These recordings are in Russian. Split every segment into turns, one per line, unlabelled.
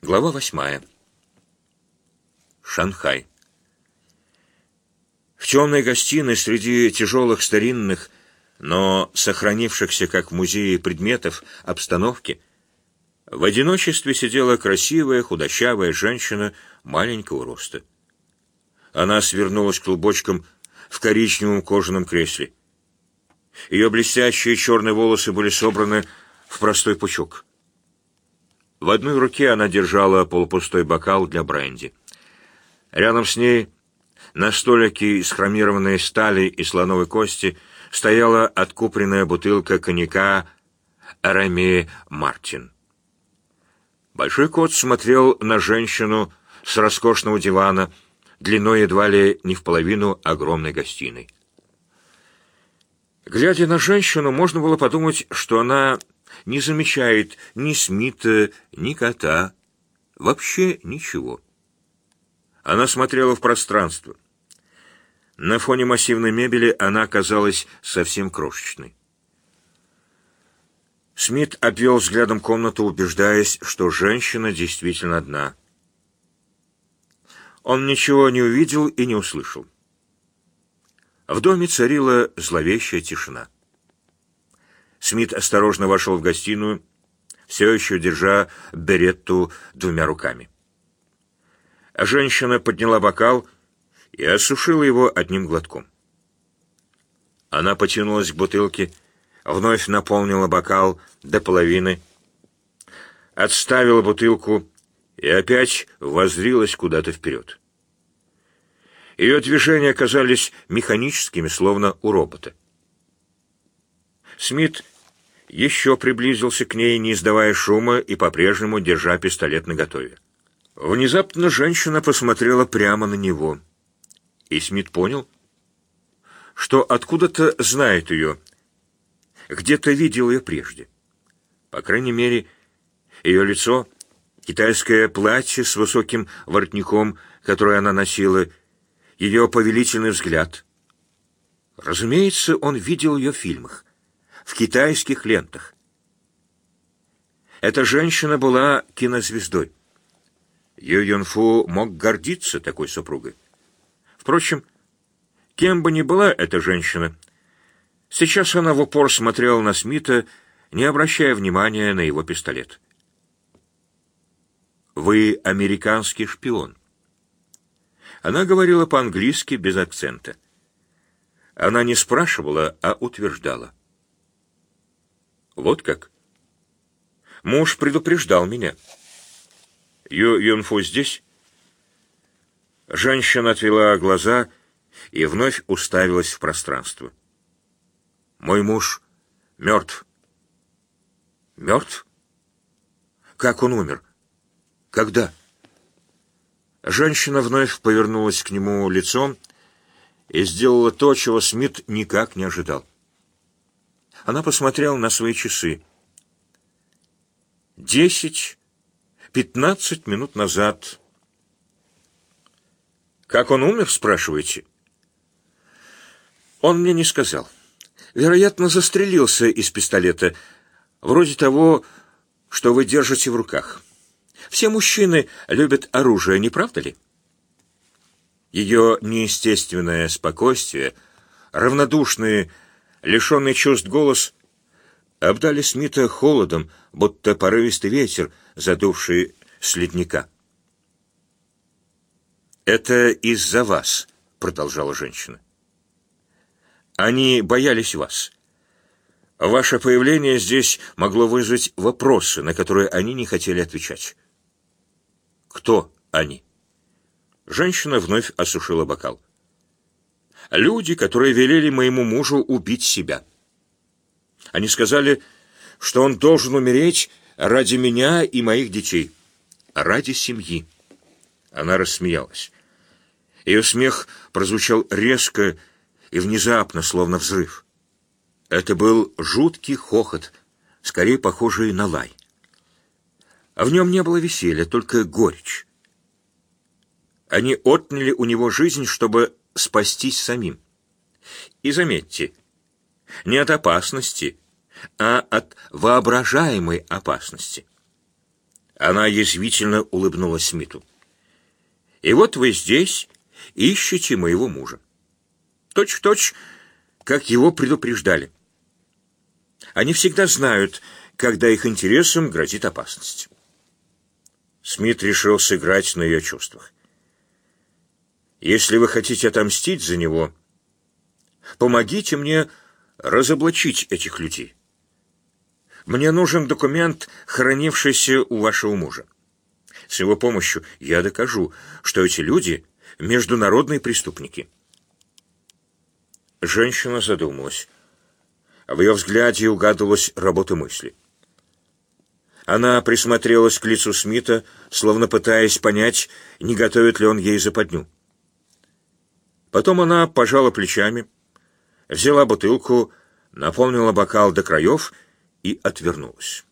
Глава восьмая. Шанхай. В темной гостиной среди тяжелых старинных, но сохранившихся как в музее предметов обстановки, в одиночестве сидела красивая худощавая женщина маленького роста. Она свернулась клубочком в коричневом кожаном кресле. Ее блестящие черные волосы были собраны в простой пучок. В одной руке она держала полупустой бокал для бренди. Рядом с ней, на столике из хромированной стали и слоновой кости, стояла откупленная бутылка коньяка Арами Мартин. Большой кот смотрел на женщину с роскошного дивана, длиной едва ли не в половину огромной гостиной. Глядя на женщину, можно было подумать, что она не замечает ни Смита, ни кота, вообще ничего. Она смотрела в пространство. На фоне массивной мебели она казалась совсем крошечной. Смит обвел взглядом комнату, убеждаясь, что женщина действительно одна. Он ничего не увидел и не услышал. В доме царила зловещая тишина. Смит осторожно вошел в гостиную, все еще держа беретту двумя руками. Женщина подняла бокал и осушила его одним глотком. Она потянулась к бутылке, вновь наполнила бокал до половины, отставила бутылку и опять воззрилась куда-то вперед. Ее движения казались механическими, словно у робота. Смит еще приблизился к ней, не издавая шума и по-прежнему держа пистолет наготове. Внезапно женщина посмотрела прямо на него. И Смит понял, что откуда-то знает ее, где-то видел ее прежде. По крайней мере, ее лицо, китайское платье с высоким воротником, которое она носила, ее повелительный взгляд. Разумеется, он видел ее в фильмах в китайских лентах. Эта женщина была кинозвездой. Ю Юнфу мог гордиться такой супругой. Впрочем, кем бы ни была эта женщина, сейчас она в упор смотрела на Смита, не обращая внимания на его пистолет. «Вы американский шпион». Она говорила по-английски без акцента. Она не спрашивала, а утверждала. Вот как? Муж предупреждал меня. Ю Юнфу здесь? Женщина отвела глаза и вновь уставилась в пространство. Мой муж мертв. Мертв? Как он умер? Когда? Женщина вновь повернулась к нему лицом и сделала то, чего Смит никак не ожидал. Она посмотрела на свои часы. Десять, пятнадцать минут назад. «Как он умер, спрашиваете?» Он мне не сказал. Вероятно, застрелился из пистолета, вроде того, что вы держите в руках. Все мужчины любят оружие, не правда ли? Ее неестественное спокойствие, равнодушные лишенный чувств голос обдали Смита холодом, будто порывистый ветер, задувший с ледника. «Это из-за вас», — продолжала женщина. «Они боялись вас. Ваше появление здесь могло вызвать вопросы, на которые они не хотели отвечать». «Кто они?» Женщина вновь осушила бокал. Люди, которые велели моему мужу убить себя. Они сказали, что он должен умереть ради меня и моих детей, ради семьи. Она рассмеялась. Ее смех прозвучал резко и внезапно, словно взрыв. Это был жуткий хохот, скорее похожий на лай. А в нем не было веселья, только горечь. Они отняли у него жизнь, чтобы спастись самим. И заметьте, не от опасности, а от воображаемой опасности. Она язвительно улыбнулась Смиту. «И вот вы здесь ищете моего мужа. Точь-в-точь, как его предупреждали. Они всегда знают, когда их интересам грозит опасность». Смит решил сыграть на ее чувствах. «Если вы хотите отомстить за него, помогите мне разоблачить этих людей. Мне нужен документ, хранившийся у вашего мужа. С его помощью я докажу, что эти люди — международные преступники». Женщина задумалась. В ее взгляде угадывалась работа мысли. Она присмотрелась к лицу Смита, словно пытаясь понять, не готовит ли он ей западню. Потом она пожала плечами, взяла бутылку, наполнила бокал до краев и отвернулась.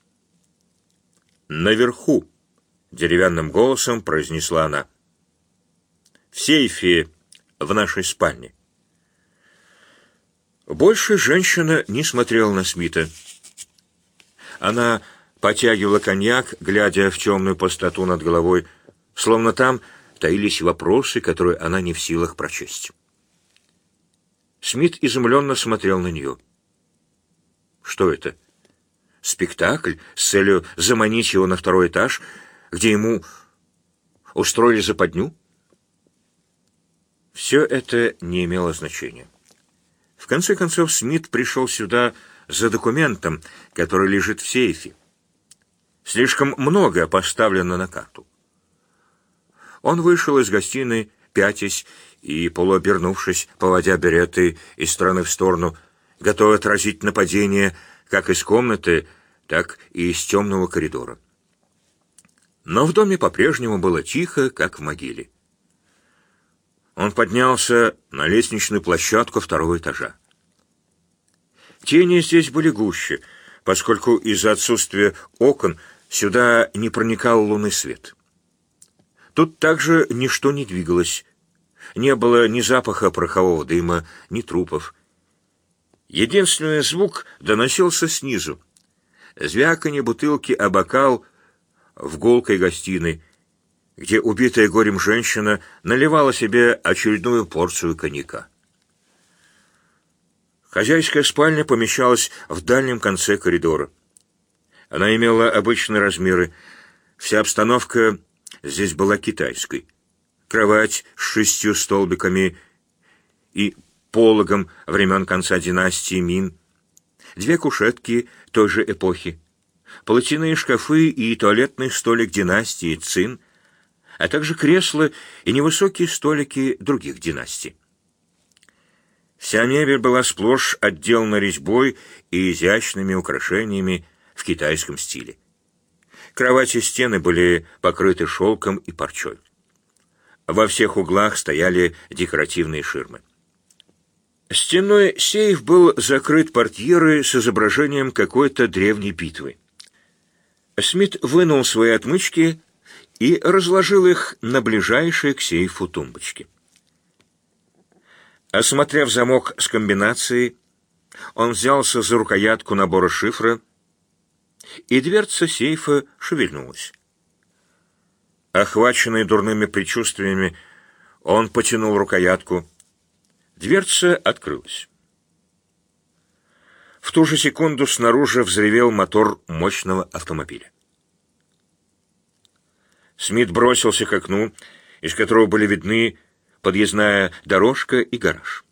«Наверху», — деревянным голосом произнесла она, — «в сейфе в нашей спальне». Больше женщина не смотрела на Смита. Она потягивала коньяк, глядя в темную пустоту над головой, словно там таились вопросы, которые она не в силах прочесть. Смит изумленно смотрел на нее. Что это? Спектакль с целью заманить его на второй этаж, где ему устроили западню? Все это не имело значения. В конце концов, Смит пришел сюда за документом, который лежит в сейфе. Слишком многое поставлено на карту. Он вышел из гостиной, пятясь и полуобернувшись, поводя береты из стороны в сторону, готовый отразить нападение как из комнаты, так и из темного коридора. Но в доме по-прежнему было тихо, как в могиле. Он поднялся на лестничную площадку второго этажа. Тени здесь были гуще, поскольку из-за отсутствия окон Сюда не проникал лунный свет. Тут также ничто не двигалось. Не было ни запаха порохового дыма, ни трупов. Единственный звук доносился снизу. Звяканье бутылки о бокал в голкой гостиной, где убитая горем женщина наливала себе очередную порцию коньяка. Хозяйская спальня помещалась в дальнем конце коридора. Она имела обычные размеры. Вся обстановка здесь была китайской. Кровать с шестью столбиками и пологом времен конца династии Мин. Две кушетки той же эпохи. Полотяные шкафы и туалетный столик династии Цин, а также кресла и невысокие столики других династий. Вся мебель была сплошь отделана резьбой и изящными украшениями, в китайском стиле. Кровати и стены были покрыты шелком и парчой. Во всех углах стояли декоративные ширмы. Стенной сейф был закрыт портьерой с изображением какой-то древней битвы. Смит вынул свои отмычки и разложил их на ближайшие к сейфу тумбочки. Осмотрев замок с комбинацией, он взялся за рукоятку набора шифра и дверца сейфа шевельнулась. Охваченный дурными предчувствиями, он потянул рукоятку. Дверца открылась. В ту же секунду снаружи взревел мотор мощного автомобиля. Смит бросился к окну, из которого были видны подъездная дорожка и гараж.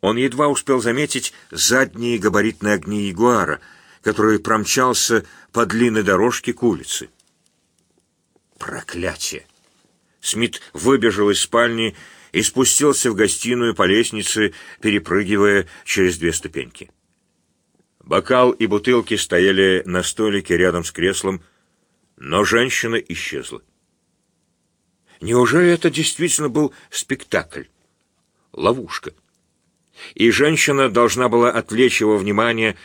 Он едва успел заметить задние габаритные огни Ягуара — который промчался по длинной дорожке к улице. Проклятие! Смит выбежал из спальни и спустился в гостиную по лестнице, перепрыгивая через две ступеньки. Бокал и бутылки стояли на столике рядом с креслом, но женщина исчезла. Неужели это действительно был спектакль? Ловушка. И женщина должна была отвлечь его внимание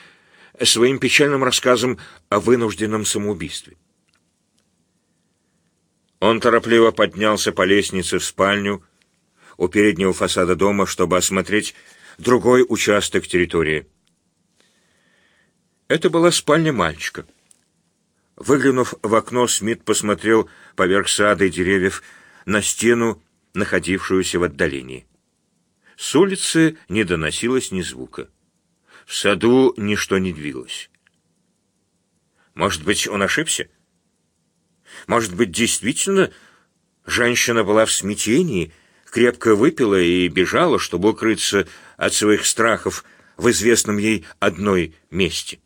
своим печальным рассказом о вынужденном самоубийстве. Он торопливо поднялся по лестнице в спальню у переднего фасада дома, чтобы осмотреть другой участок территории. Это была спальня мальчика. Выглянув в окно, Смит посмотрел поверх сада и деревьев на стену, находившуюся в отдалении. С улицы не доносилось ни звука. В саду ничто не двигалось. Может быть, он ошибся? Может быть, действительно женщина была в смятении, крепко выпила и бежала, чтобы укрыться от своих страхов в известном ей одной месте?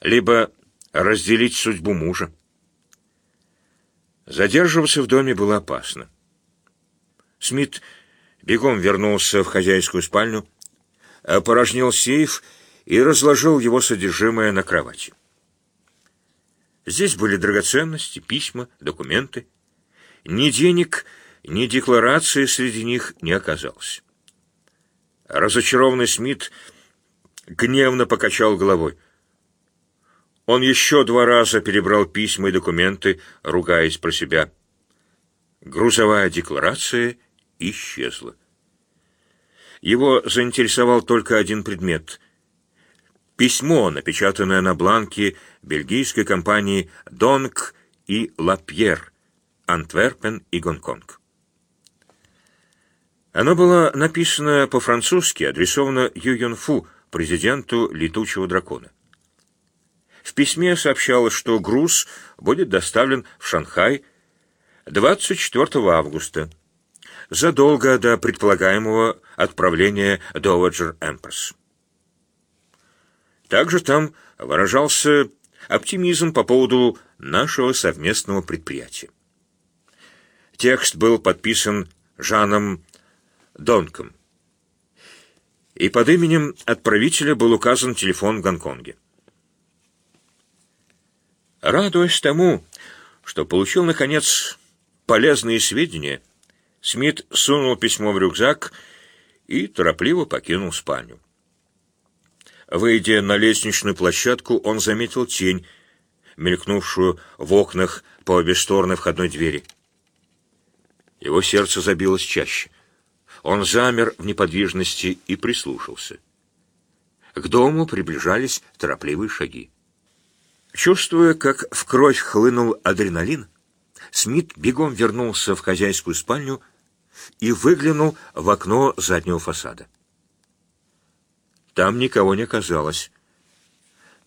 Либо разделить судьбу мужа. Задерживаться в доме было опасно. Смит бегом вернулся в хозяйскую спальню, опорожнил сейф и разложил его содержимое на кровати. Здесь были драгоценности, письма, документы. Ни денег, ни декларации среди них не оказалось. Разочарованный Смит гневно покачал головой. Он еще два раза перебрал письма и документы, ругаясь про себя. Грузовая декларация исчезла. Его заинтересовал только один предмет — письмо, напечатанное на бланке бельгийской компании «Донг» и «Лапьер», Антверпен и Гонконг. Оно было написано по-французски, адресовано Ю Юнфу, президенту «Летучего дракона». В письме сообщалось, что груз будет доставлен в Шанхай 24 августа, задолго до предполагаемого отправления Dowager Empress. Также там выражался оптимизм по поводу нашего совместного предприятия. Текст был подписан Жаном Донком, и под именем отправителя был указан телефон в Гонконге. Радуясь тому, что получил, наконец, полезные сведения, Смит сунул письмо в рюкзак и торопливо покинул спальню. Выйдя на лестничную площадку, он заметил тень, мелькнувшую в окнах по обе стороны входной двери. Его сердце забилось чаще. Он замер в неподвижности и прислушался. К дому приближались торопливые шаги. Чувствуя, как в кровь хлынул адреналин, Смит бегом вернулся в хозяйскую спальню и выглянул в окно заднего фасада. Там никого не оказалось.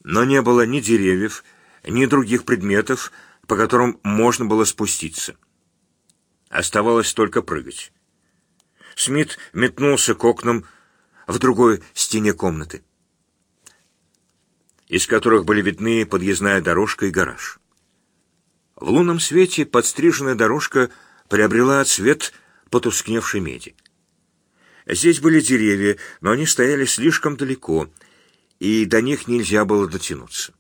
Но не было ни деревьев, ни других предметов, по которым можно было спуститься. Оставалось только прыгать. Смит метнулся к окнам в другой стене комнаты из которых были видны подъездная дорожка и гараж. В лунном свете подстриженная дорожка приобрела цвет потускневшей меди. Здесь были деревья, но они стояли слишком далеко, и до них нельзя было дотянуться.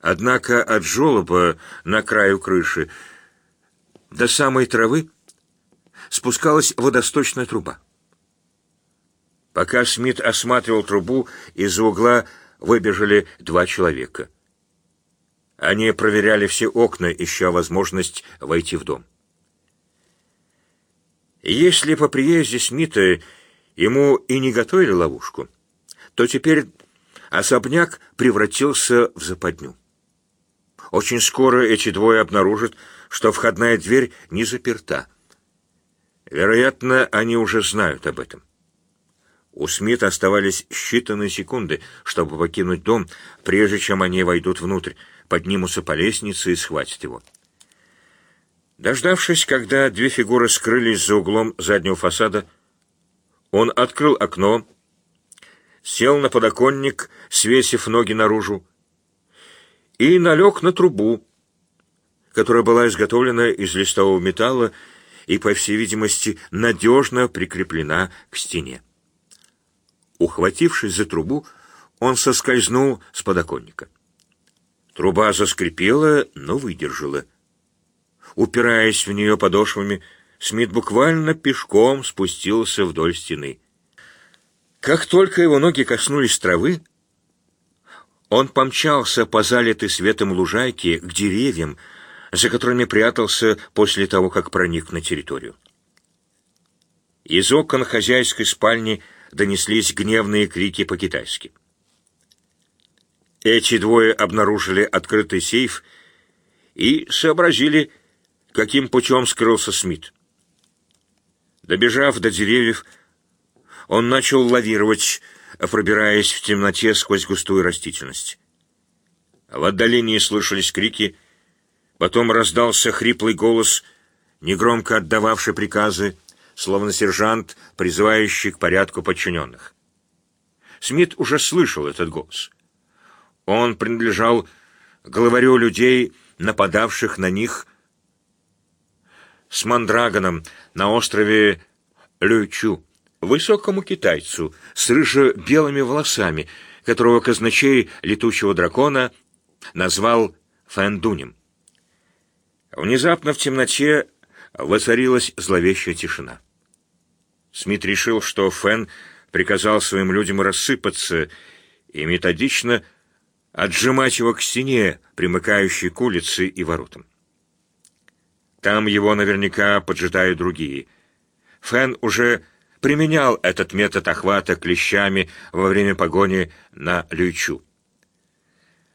Однако от желоба на краю крыши до самой травы спускалась водосточная труба. Пока Смит осматривал трубу, из-за угла выбежали два человека. Они проверяли все окна, ища возможность войти в дом. Если по приезде Смита ему и не готовили ловушку, то теперь особняк превратился в западню. Очень скоро эти двое обнаружат, что входная дверь не заперта. Вероятно, они уже знают об этом. У Смита оставались считанные секунды, чтобы покинуть дом, прежде чем они войдут внутрь, поднимутся по лестнице и схватят его. Дождавшись, когда две фигуры скрылись за углом заднего фасада, он открыл окно, сел на подоконник, свесив ноги наружу, и налег на трубу, которая была изготовлена из листового металла и, по всей видимости, надежно прикреплена к стене. Ухватившись за трубу, он соскользнул с подоконника. Труба заскрипела, но выдержала. Упираясь в нее подошвами, Смит буквально пешком спустился вдоль стены. Как только его ноги коснулись травы, он помчался по залитой светом лужайке к деревьям, за которыми прятался после того, как проник на территорию. Из окон хозяйской спальни донеслись гневные крики по-китайски. Эти двое обнаружили открытый сейф и сообразили, каким путем скрылся Смит. Добежав до деревьев, он начал лавировать, пробираясь в темноте сквозь густую растительность. В отдалении слышались крики, потом раздался хриплый голос, негромко отдававший приказы, словно сержант, призывающий к порядку подчиненных. Смит уже слышал этот голос. Он принадлежал главарю людей, нападавших на них с Мандрагоном на острове Лючу, высокому китайцу с рыжо-белыми волосами, которого казначей летучего дракона назвал Фэндунем. Внезапно в темноте воцарилась зловещая тишина. Смит решил, что Фэн приказал своим людям рассыпаться и методично отжимать его к стене, примыкающей к улице и воротам. Там его наверняка поджидают другие. Фэн уже применял этот метод охвата клещами во время погони на Люйчу.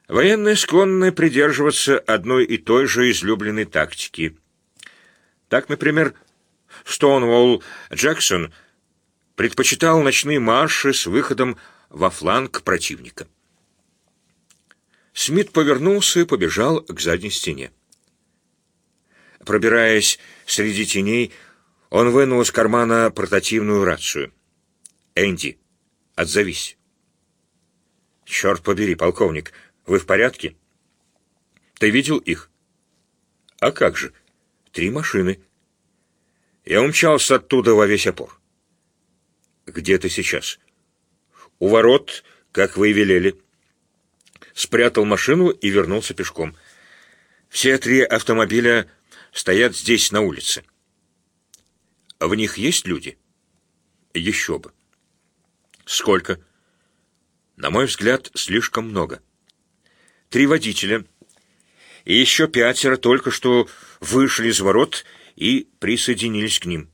Военные склонны придерживаться одной и той же излюбленной тактики. Так, например, Стоунволл Джексон предпочитал ночные марши с выходом во фланг противника. Смит повернулся и побежал к задней стене. Пробираясь среди теней, он вынул из кармана портативную рацию. «Энди, отзовись». «Черт побери, полковник, вы в порядке?» «Ты видел их?» «А как же? Три машины». Я умчался оттуда во весь опор. «Где ты сейчас?» «У ворот, как вы и велели» спрятал машину и вернулся пешком. Все три автомобиля стоят здесь, на улице. В них есть люди? Еще бы. Сколько? На мой взгляд, слишком много. Три водителя. И еще пятеро только что вышли из ворот и присоединились к ним.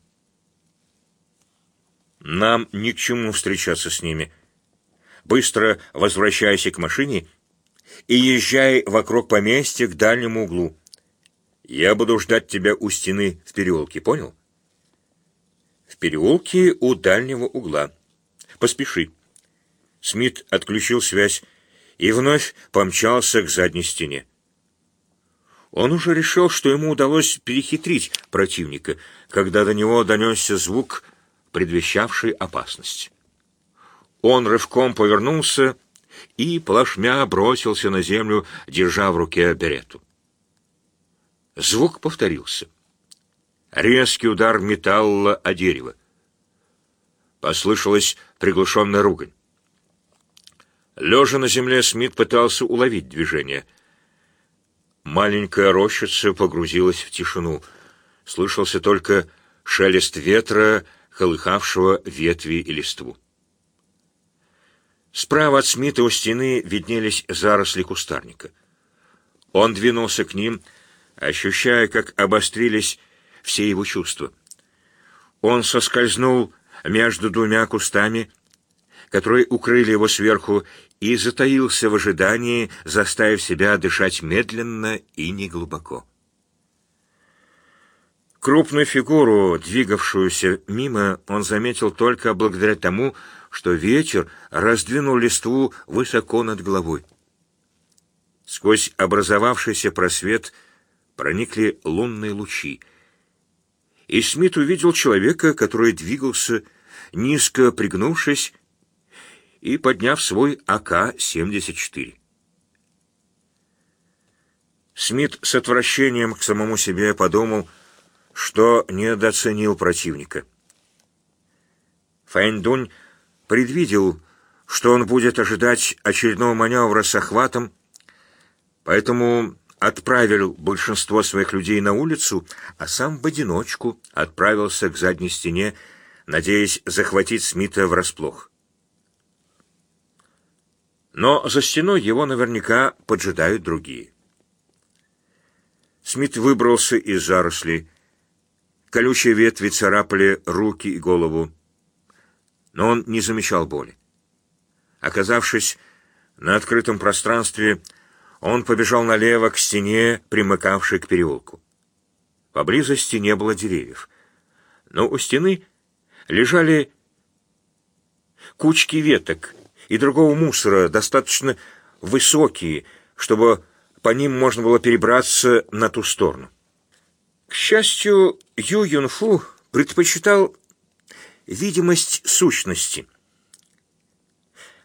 Нам ни к чему встречаться с ними. Быстро возвращайся к машине и езжай вокруг поместья к дальнему углу. Я буду ждать тебя у стены в переулке, понял? В переулке у дальнего угла. Поспеши. Смит отключил связь и вновь помчался к задней стене. Он уже решил, что ему удалось перехитрить противника, когда до него донесся звук, предвещавший опасность. Он рывком повернулся и плашмя бросился на землю, держа в руке берету. Звук повторился. Резкий удар металла о дерево. Послышалась приглушенная ругань. Лежа на земле, Смит пытался уловить движение. Маленькая рощица погрузилась в тишину. Слышался только шелест ветра, колыхавшего ветви и листву. Справа от Смита у стены виднелись заросли кустарника. Он двинулся к ним, ощущая, как обострились все его чувства. Он соскользнул между двумя кустами, которые укрыли его сверху, и затаился в ожидании, заставив себя дышать медленно и неглубоко. Крупную фигуру, двигавшуюся мимо, он заметил только благодаря тому, что ветер раздвинул листву высоко над головой. Сквозь образовавшийся просвет проникли лунные лучи, и Смит увидел человека, который двигался, низко пригнувшись и подняв свой АК-74. Смит с отвращением к самому себе подумал, что недооценил противника. Фэйндунь предвидел, что он будет ожидать очередного маневра с охватом, поэтому отправил большинство своих людей на улицу, а сам в одиночку отправился к задней стене, надеясь захватить Смита врасплох. Но за стеной его наверняка поджидают другие. Смит выбрался из зарослей. Колючие ветви царапали руки и голову но он не замечал боли. Оказавшись На открытом пространстве он побежал налево к стене, примыкавшей к переулку. Поблизости не было деревьев, но у стены лежали кучки веток и другого мусора, достаточно высокие, чтобы по ним можно было перебраться на ту сторону. К счастью, Ю Юнфу предпочитал видимость сущности.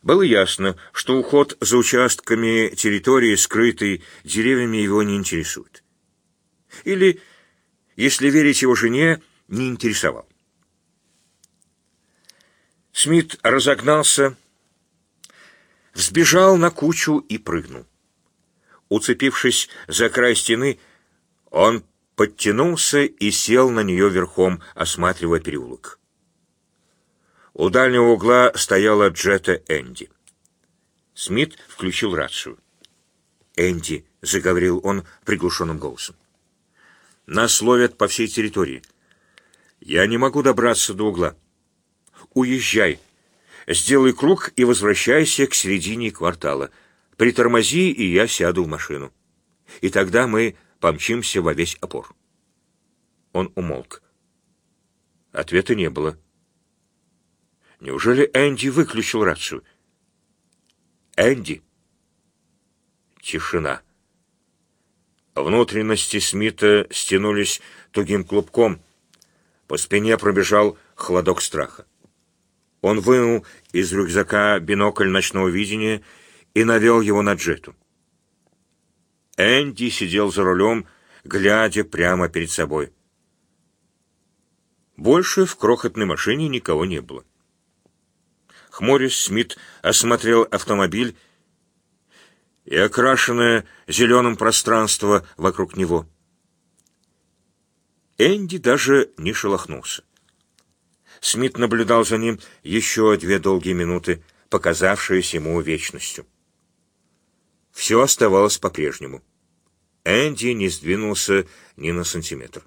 Было ясно, что уход за участками территории, скрытой деревьями, его не интересует. Или, если верить его жене, не интересовал. Смит разогнался, взбежал на кучу и прыгнул. Уцепившись за край стены, он подтянулся и сел на нее верхом, осматривая переулок. У дальнего угла стояла Джета Энди. Смит включил рацию. «Энди», — заговорил он приглушенным голосом, — «нас ловят по всей территории. Я не могу добраться до угла. Уезжай. Сделай круг и возвращайся к середине квартала. Притормози, и я сяду в машину. И тогда мы помчимся во весь опор». Он умолк. Ответа не было. Неужели Энди выключил рацию? Энди. Тишина. Внутренности Смита стянулись тугим клубком. По спине пробежал холодок страха. Он вынул из рюкзака бинокль ночного видения и навел его на Джету. Энди сидел за рулем, глядя прямо перед собой. Больше в крохотной машине никого не было. Хмурис Смит осмотрел автомобиль и окрашенное зеленым пространство вокруг него. Энди даже не шелохнулся. Смит наблюдал за ним еще две долгие минуты, показавшиеся ему вечностью. Все оставалось по-прежнему. Энди не сдвинулся ни на сантиметр.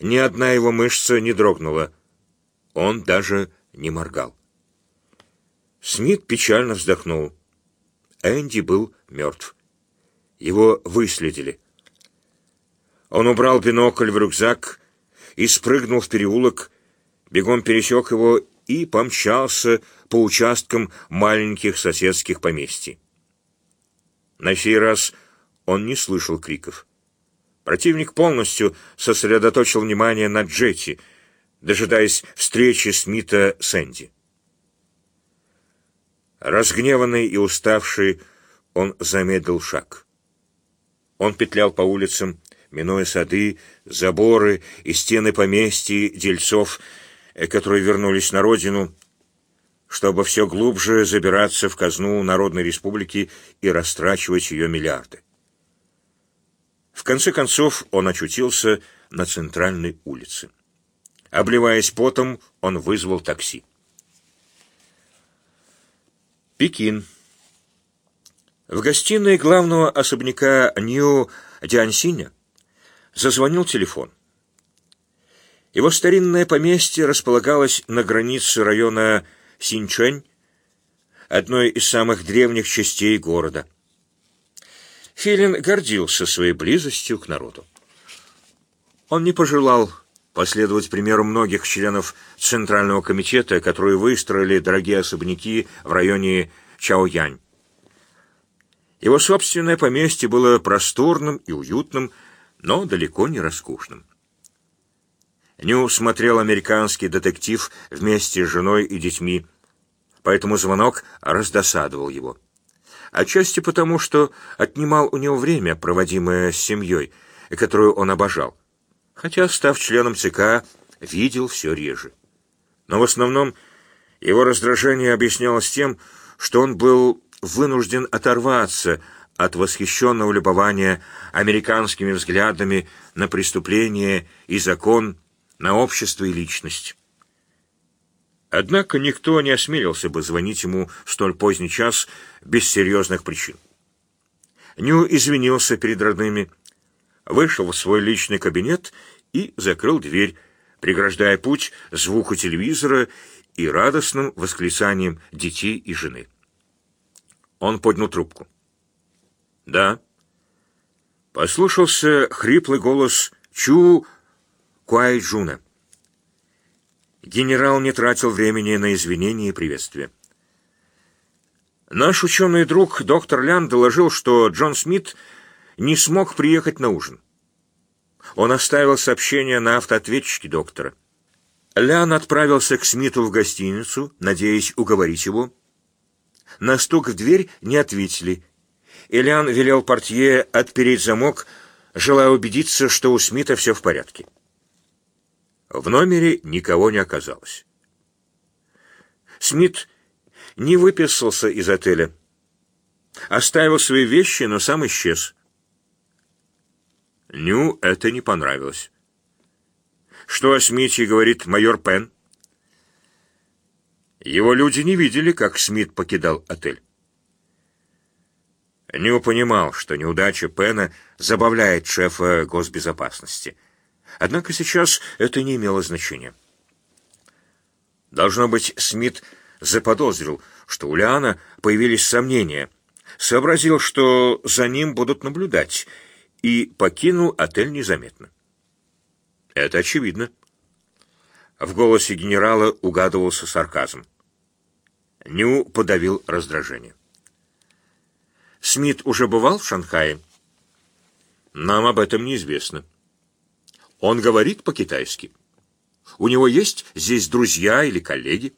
Ни одна его мышца не дрогнула. Он даже не моргал. Смит печально вздохнул. Энди был мертв. Его выследили. Он убрал бинокль в рюкзак и спрыгнул в переулок, бегом пересек его и помчался по участкам маленьких соседских поместий. На сей раз он не слышал криков. Противник полностью сосредоточил внимание на Джетти, дожидаясь встречи Смита с Энди. Разгневанный и уставший, он замедлил шаг. Он петлял по улицам, минуя сады, заборы и стены поместья дельцов, э, которые вернулись на родину, чтобы все глубже забираться в казну Народной Республики и растрачивать ее миллиарды. В конце концов он очутился на центральной улице. Обливаясь потом, он вызвал такси. Пекин. В гостиной главного особняка Нью Диансиня зазвонил телефон. Его старинное поместье располагалось на границе района Синчэнь, одной из самых древних частей города. Филин гордился своей близостью к народу. Он не пожелал последовать примеру многих членов Центрального комитета, которые выстроили дорогие особняки в районе Чаоянь. Его собственное поместье было просторным и уютным, но далеко не роскошным. Ню смотрел американский детектив вместе с женой и детьми, поэтому звонок раздосадовал его. Отчасти потому, что отнимал у него время, проводимое с семьей, которую он обожал хотя, став членом ЦК, видел все реже. Но в основном его раздражение объяснялось тем, что он был вынужден оторваться от восхищенного любования американскими взглядами на преступление и закон, на общество и личность. Однако никто не осмелился бы звонить ему в столь поздний час без серьезных причин. Ню извинился перед родными, вышел в свой личный кабинет и закрыл дверь, преграждая путь звуку телевизора и радостным восклицанием детей и жены. Он поднял трубку. «Да». Послушался хриплый голос Чу Куайджуна. Генерал не тратил времени на извинения и приветствия. Наш ученый друг доктор Лян доложил, что Джон Смит не смог приехать на ужин. Он оставил сообщение на автоответчике доктора. Лян отправился к Смиту в гостиницу, надеясь уговорить его. На стук в дверь не ответили. Лян велел портье отпереть замок, желая убедиться, что у Смита все в порядке. В номере никого не оказалось. Смит не выписался из отеля. Оставил свои вещи, но сам исчез. Ню это не понравилось. Что о Смите говорит майор Пен? Его люди не видели, как Смит покидал отель. Ню понимал, что неудача Пена забавляет шефа госбезопасности. Однако сейчас это не имело значения. Должно быть, Смит заподозрил, что у Лиана появились сомнения, сообразил, что за ним будут наблюдать, и покинул отель незаметно. Это очевидно. В голосе генерала угадывался сарказм. Ню подавил раздражение. Смит уже бывал в Шанхае? Нам об этом неизвестно. Он говорит по-китайски. У него есть здесь друзья или коллеги?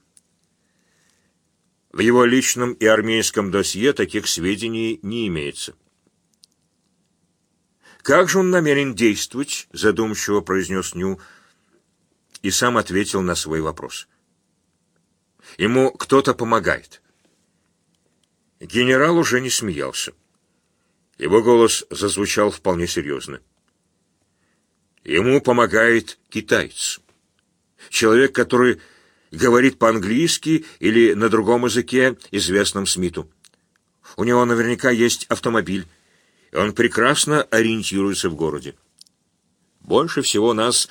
В его личном и армейском досье таких сведений не имеется. «Как же он намерен действовать?» — задумчиво произнес Ню и сам ответил на свой вопрос. «Ему кто-то помогает». Генерал уже не смеялся. Его голос зазвучал вполне серьезно. Ему помогает китаец. Человек, который говорит по-английски или на другом языке, известном Смиту. У него наверняка есть автомобиль, и он прекрасно ориентируется в городе. Больше всего нас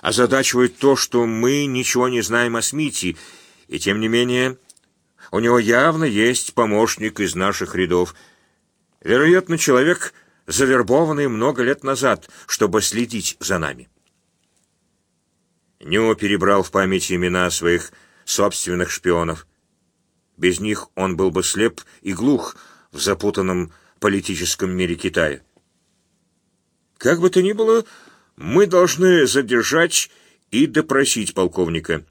озадачивает то, что мы ничего не знаем о Смите, и тем не менее у него явно есть помощник из наших рядов. Вероятно, человек, завербованный много лет назад, чтобы следить за нами. Ню перебрал в памяти имена своих собственных шпионов. Без них он был бы слеп и глух в запутанном политическом мире Китая. Как бы то ни было, мы должны задержать и допросить полковника.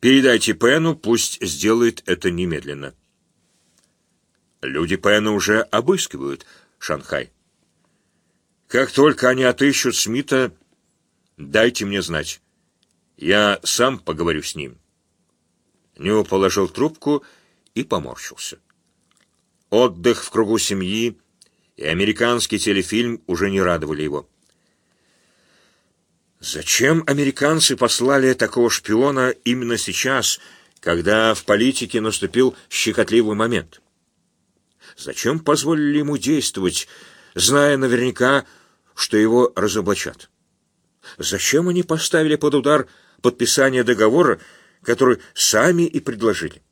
Передайте Пену, пусть сделает это немедленно. Люди Пена уже обыскивают Шанхай. Как только они отыщут Смита, дайте мне знать. Я сам поговорю с ним. Ню положил трубку и поморщился. Отдых в кругу семьи и американский телефильм уже не радовали его. Зачем американцы послали такого шпиона именно сейчас, когда в политике наступил щекотливый момент? Зачем позволили ему действовать, зная наверняка, что его разоблачат? Зачем они поставили под удар подписание договора, который сами и предложили?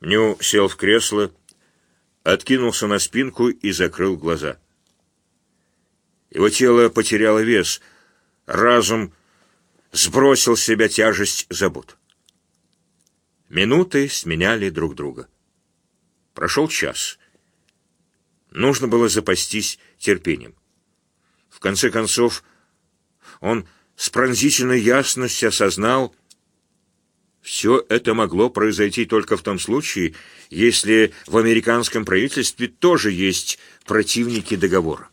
Ню сел в кресло, откинулся на спинку и закрыл глаза. Его тело потеряло вес, разум сбросил с себя тяжесть забот. Минуты сменяли друг друга. Прошел час. Нужно было запастись терпением. В конце концов, он с пронзительной ясностью осознал, все это могло произойти только в том случае, если в американском правительстве тоже есть противники договора.